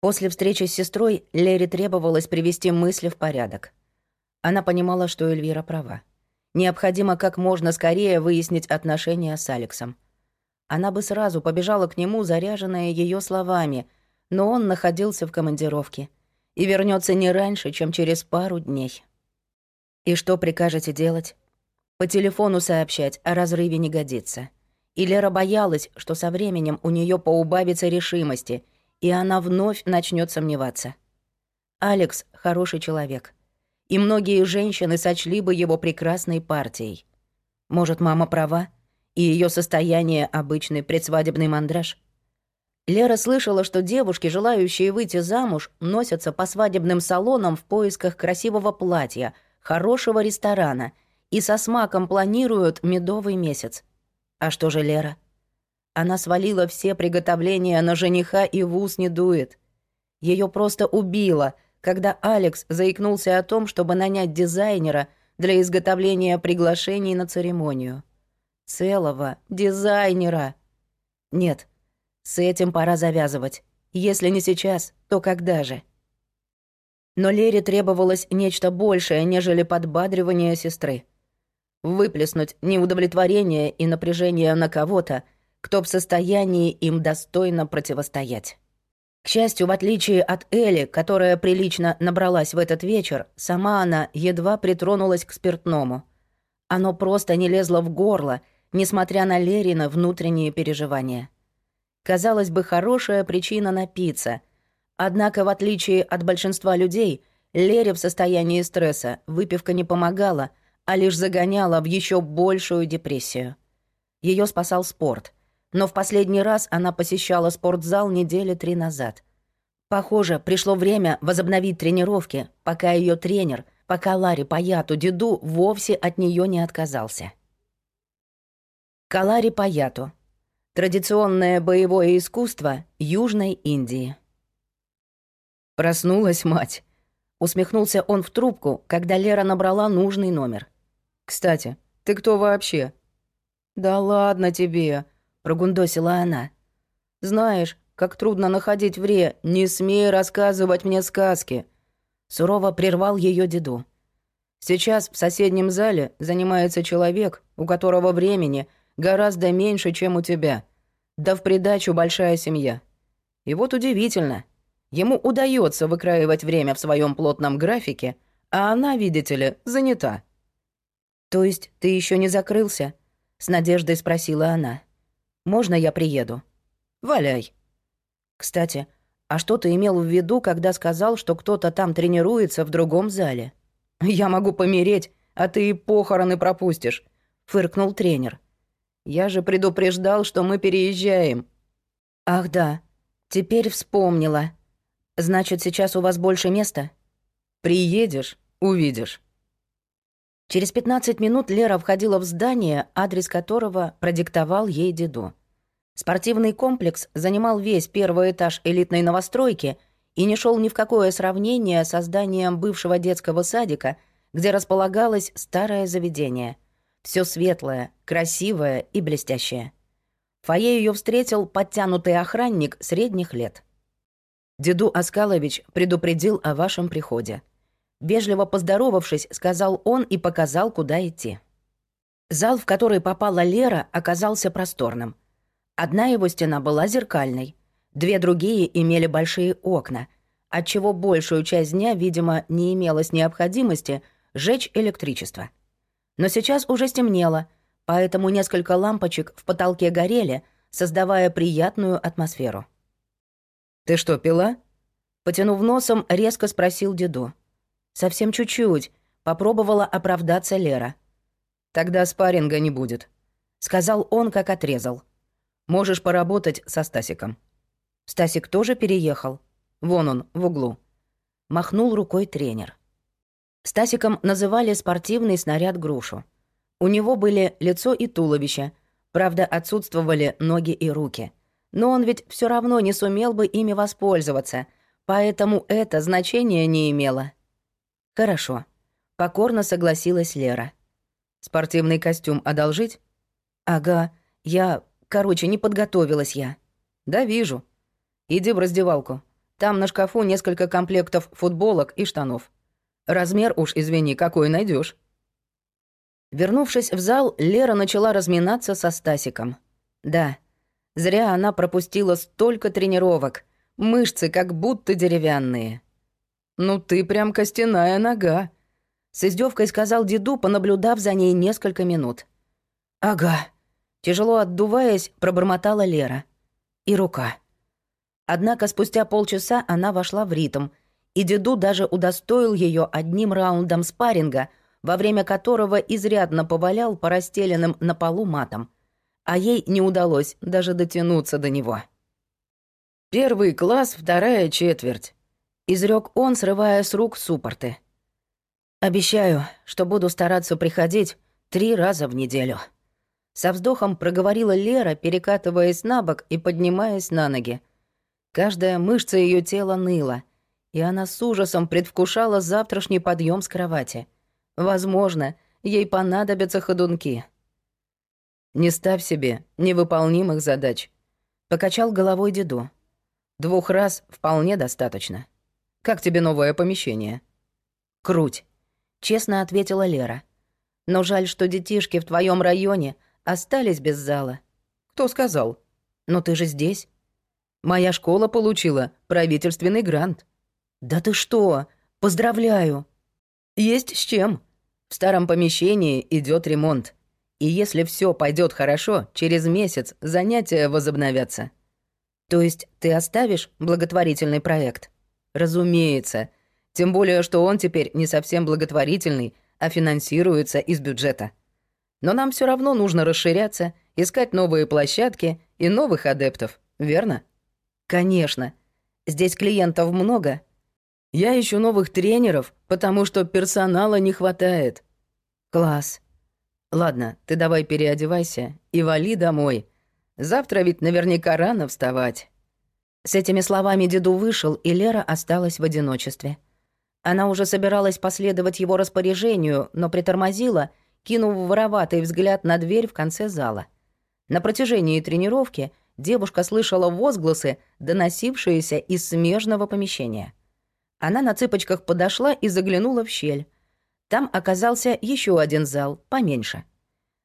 После встречи с сестрой Лере требовалось привести мысли в порядок. Она понимала, что Эльвира права. Необходимо как можно скорее выяснить отношения с Алексом. Она бы сразу побежала к нему, заряженная ее словами, но он находился в командировке и вернется не раньше, чем через пару дней. И что прикажете делать? По телефону сообщать о разрыве не годится. И Лера боялась, что со временем у нее поубавится решимости, и она вновь начнет сомневаться. Алекс — хороший человек. И многие женщины сочли бы его прекрасной партией. Может, мама права, и ее состояние — обычный предсвадебный мандраж? Лера слышала, что девушки, желающие выйти замуж, носятся по свадебным салонам в поисках красивого платья, хорошего ресторана — и со смаком планируют медовый месяц. А что же Лера? Она свалила все приготовления на жениха и в ус не дует. Ее просто убило, когда Алекс заикнулся о том, чтобы нанять дизайнера для изготовления приглашений на церемонию. Целого дизайнера. Нет, с этим пора завязывать. Если не сейчас, то когда же? Но Лере требовалось нечто большее, нежели подбадривание сестры выплеснуть неудовлетворение и напряжение на кого-то, кто в состоянии им достойно противостоять. К счастью, в отличие от Эли, которая прилично набралась в этот вечер, сама она едва притронулась к спиртному. Оно просто не лезло в горло, несмотря на Лерина внутренние переживания. Казалось бы, хорошая причина напиться. Однако, в отличие от большинства людей, Лере в состоянии стресса выпивка не помогала — а лишь загоняла в еще большую депрессию. Ее спасал спорт, но в последний раз она посещала спортзал недели три назад. Похоже, пришло время возобновить тренировки, пока ее тренер, пока Ларри Паяту Деду вовсе от нее не отказался. Калари Паяту. Традиционное боевое искусство Южной Индии. Проснулась мать. Усмехнулся он в трубку, когда Лера набрала нужный номер. Кстати, ты кто вообще?» «Да ладно тебе», — прогундосила она. «Знаешь, как трудно находить вре, не смей рассказывать мне сказки». Сурово прервал ее деду. «Сейчас в соседнем зале занимается человек, у которого времени гораздо меньше, чем у тебя. Да в придачу большая семья. И вот удивительно, ему удается выкраивать время в своем плотном графике, а она, видите ли, занята». «То есть ты еще не закрылся?» — с надеждой спросила она. «Можно я приеду?» «Валяй». «Кстати, а что ты имел в виду, когда сказал, что кто-то там тренируется в другом зале?» «Я могу помереть, а ты и похороны пропустишь», — фыркнул тренер. «Я же предупреждал, что мы переезжаем». «Ах да, теперь вспомнила. Значит, сейчас у вас больше места?» «Приедешь, увидишь». Через 15 минут Лера входила в здание, адрес которого продиктовал ей деду. Спортивный комплекс занимал весь первый этаж элитной новостройки и не шел ни в какое сравнение со зданием бывшего детского садика, где располагалось старое заведение. Все светлое, красивое и блестящее. Фойе ее встретил подтянутый охранник средних лет. Деду Аскалович предупредил о вашем приходе. Вежливо поздоровавшись, сказал он и показал, куда идти. Зал, в который попала Лера, оказался просторным. Одна его стена была зеркальной, две другие имели большие окна, отчего большую часть дня, видимо, не имелось необходимости жечь электричество. Но сейчас уже стемнело, поэтому несколько лампочек в потолке горели, создавая приятную атмосферу. «Ты что, пила?» Потянув носом, резко спросил деду. Совсем чуть-чуть. Попробовала оправдаться Лера. Тогда спарринга не будет, сказал он, как отрезал. Можешь поработать со Стасиком. Стасик тоже переехал. Вон он, в углу. Махнул рукой тренер. Стасиком называли спортивный снаряд грушу. У него были лицо и туловище, правда, отсутствовали ноги и руки. Но он ведь все равно не сумел бы ими воспользоваться, поэтому это значение не имело. «Хорошо», — покорно согласилась Лера. «Спортивный костюм одолжить?» «Ага, я... Короче, не подготовилась я». «Да вижу. Иди в раздевалку. Там на шкафу несколько комплектов футболок и штанов. Размер уж, извини, какой найдешь. Вернувшись в зал, Лера начала разминаться со Стасиком. Да, зря она пропустила столько тренировок. Мышцы как будто деревянные. «Ну ты прям костяная нога», — с издевкой сказал деду, понаблюдав за ней несколько минут. «Ага», — тяжело отдуваясь, пробормотала Лера. «И рука». Однако спустя полчаса она вошла в ритм, и деду даже удостоил ее одним раундом спарринга, во время которого изрядно повалял по расстеленным на полу матам. А ей не удалось даже дотянуться до него. «Первый класс, вторая четверть», — изрек он, срывая с рук суппорты. «Обещаю, что буду стараться приходить три раза в неделю». Со вздохом проговорила Лера, перекатываясь на бок и поднимаясь на ноги. Каждая мышца ее тела ныла, и она с ужасом предвкушала завтрашний подъем с кровати. Возможно, ей понадобятся ходунки. «Не ставь себе невыполнимых задач», — покачал головой деду. «Двух раз вполне достаточно. Как тебе новое помещение?» «Круть», — честно ответила Лера. «Но жаль, что детишки в твоем районе остались без зала». «Кто сказал?» «Но ты же здесь». Моя школа получила правительственный грант. Да ты что? Поздравляю. Есть с чем. В старом помещении идет ремонт. И если все пойдет хорошо, через месяц занятия возобновятся. То есть ты оставишь благотворительный проект? Разумеется. Тем более, что он теперь не совсем благотворительный, а финансируется из бюджета. Но нам все равно нужно расширяться, искать новые площадки и новых адептов, верно? Конечно. Здесь клиентов много. Я ищу новых тренеров, потому что персонала не хватает. Класс. Ладно, ты давай переодевайся и вали домой. Завтра ведь наверняка рано вставать. С этими словами деду вышел, и Лера осталась в одиночестве. Она уже собиралась последовать его распоряжению, но притормозила, кинув вороватый взгляд на дверь в конце зала. На протяжении тренировки девушка слышала возгласы, доносившиеся из смежного помещения. Она на цыпочках подошла и заглянула в щель. Там оказался еще один зал, поменьше.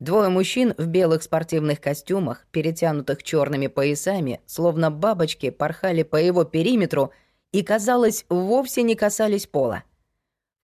Двое мужчин в белых спортивных костюмах, перетянутых черными поясами, словно бабочки, порхали по его периметру и, казалось, вовсе не касались пола.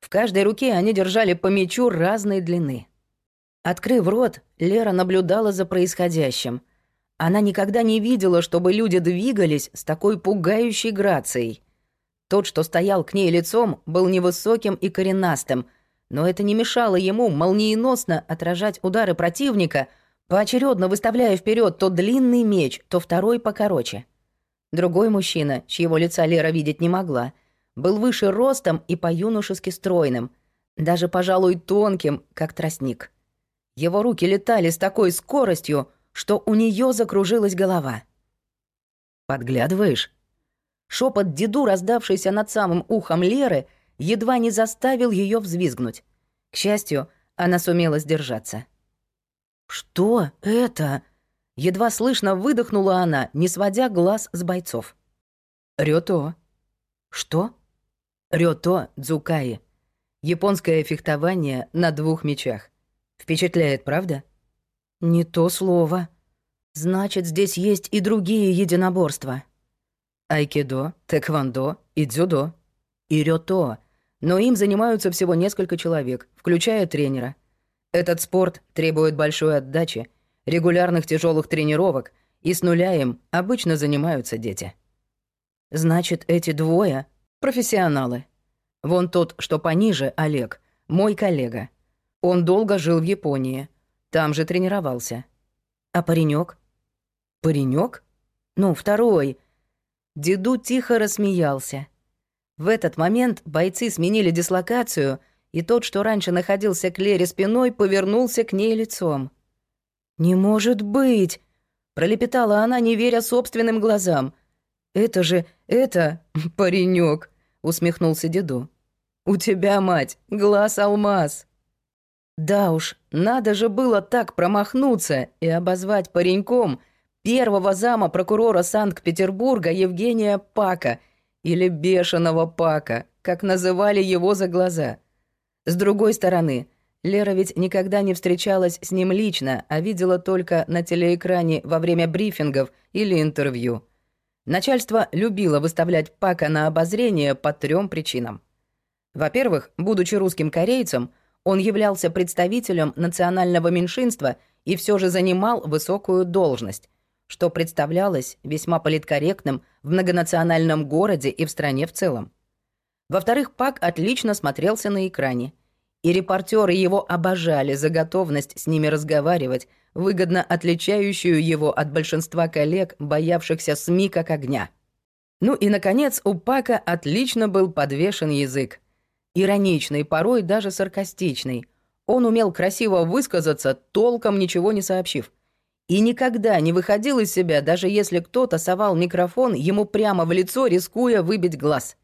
В каждой руке они держали по мячу разной длины. Открыв рот, Лера наблюдала за происходящим — она никогда не видела, чтобы люди двигались с такой пугающей грацией. Тот, что стоял к ней лицом, был невысоким и коренастым, но это не мешало ему молниеносно отражать удары противника, поочередно выставляя вперед то длинный меч, то второй покороче. Другой мужчина, чьего лица Лера видеть не могла, был выше ростом и по-юношески стройным, даже, пожалуй, тонким, как тростник. Его руки летали с такой скоростью, что у нее закружилась голова. «Подглядываешь?» Шепот деду, раздавшийся над самым ухом Леры, едва не заставил ее взвизгнуть. К счастью, она сумела сдержаться. «Что это?» Едва слышно выдохнула она, не сводя глаз с бойцов. «Рёто». «Что?» «Рёто Дзукаи. Японское фехтование на двух мечах. Впечатляет, правда?» «Не то слово. Значит, здесь есть и другие единоборства. Айкидо, тэквондо и дзюдо. И рёто. Но им занимаются всего несколько человек, включая тренера. Этот спорт требует большой отдачи, регулярных тяжелых тренировок, и с нуля им обычно занимаются дети. Значит, эти двое — профессионалы. Вон тот, что пониже, Олег, мой коллега. Он долго жил в Японии — там же тренировался. А паренек? Паренек? Ну, второй. Деду тихо рассмеялся. В этот момент бойцы сменили дислокацию, и тот, что раньше находился к Лере спиной, повернулся к ней лицом. «Не может быть!» — пролепетала она, не веря собственным глазам. «Это же... это... паренек, усмехнулся деду. «У тебя, мать, глаз алмаз!» Да уж, надо же было так промахнуться и обозвать пареньком первого зама прокурора Санкт-Петербурга Евгения Пака или бешеного Пака, как называли его за глаза. С другой стороны, Лера ведь никогда не встречалась с ним лично, а видела только на телеэкране во время брифингов или интервью. Начальство любило выставлять Пака на обозрение по трем причинам. Во-первых, будучи русским корейцем, он являлся представителем национального меньшинства и все же занимал высокую должность, что представлялось весьма политкорректным в многонациональном городе и в стране в целом. Во-вторых, Пак отлично смотрелся на экране, и репортеры его обожали за готовность с ними разговаривать, выгодно отличающую его от большинства коллег, боявшихся СМИ как огня. Ну и, наконец, у Пака отлично был подвешен язык. Ироничный, порой даже саркастичный. Он умел красиво высказаться, толком ничего не сообщив. И никогда не выходил из себя, даже если кто-то совал микрофон ему прямо в лицо, рискуя выбить глаз.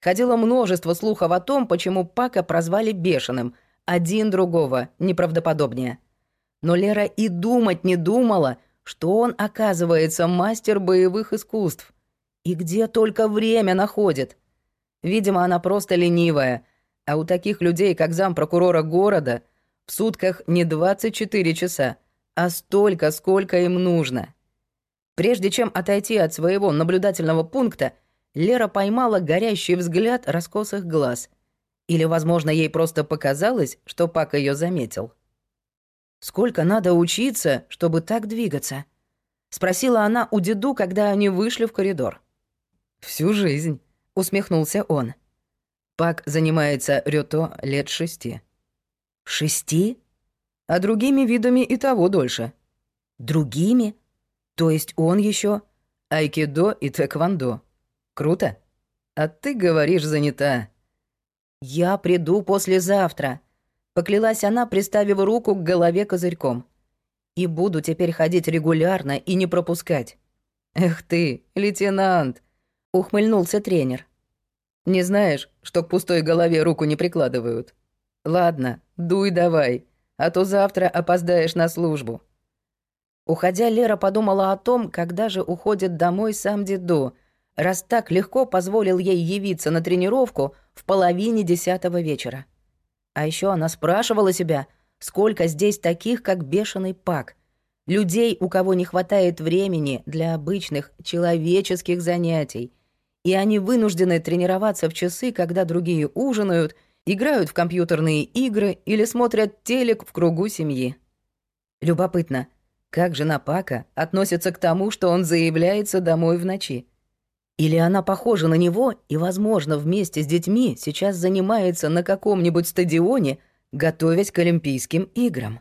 Ходило множество слухов о том, почему Пака прозвали бешеным, один другого неправдоподобнее. Но Лера и думать не думала, что он, оказывается, мастер боевых искусств. И где только время находит. Видимо, она просто ленивая, а у таких людей, как зампрокурора города, в сутках не 24 часа, а столько, сколько им нужно. Прежде чем отойти от своего наблюдательного пункта, Лера поймала горящий взгляд раскосых глаз. Или, возможно, ей просто показалось, что Пак ее заметил. «Сколько надо учиться, чтобы так двигаться?» — спросила она у деду, когда они вышли в коридор. «Всю жизнь», — усмехнулся он. Пак занимается рёто лет шести. «Шести?» «А другими видами и того дольше». «Другими? То есть он еще Айкидо и тэквондо. Круто. А ты говоришь занята. Я приду послезавтра. Поклялась она, приставив руку к голове козырьком. И буду теперь ходить регулярно и не пропускать. Эх ты, лейтенант, ухмыльнулся тренер. Не знаешь, что к пустой голове руку не прикладывают? Ладно, дуй давай, а то завтра опоздаешь на службу. Уходя, Лера подумала о том, когда же уходит домой сам Дедо, раз так легко позволил ей явиться на тренировку в половине десятого вечера. А еще она спрашивала себя, сколько здесь таких, как бешеный пак. Людей, у кого не хватает времени для обычных человеческих занятий. И они вынуждены тренироваться в часы, когда другие ужинают, играют в компьютерные игры или смотрят телек в кругу семьи. Любопытно, как жена Пака относится к тому, что он заявляется домой в ночи? Или она похожа на него и, возможно, вместе с детьми сейчас занимается на каком-нибудь стадионе, готовясь к Олимпийским играм.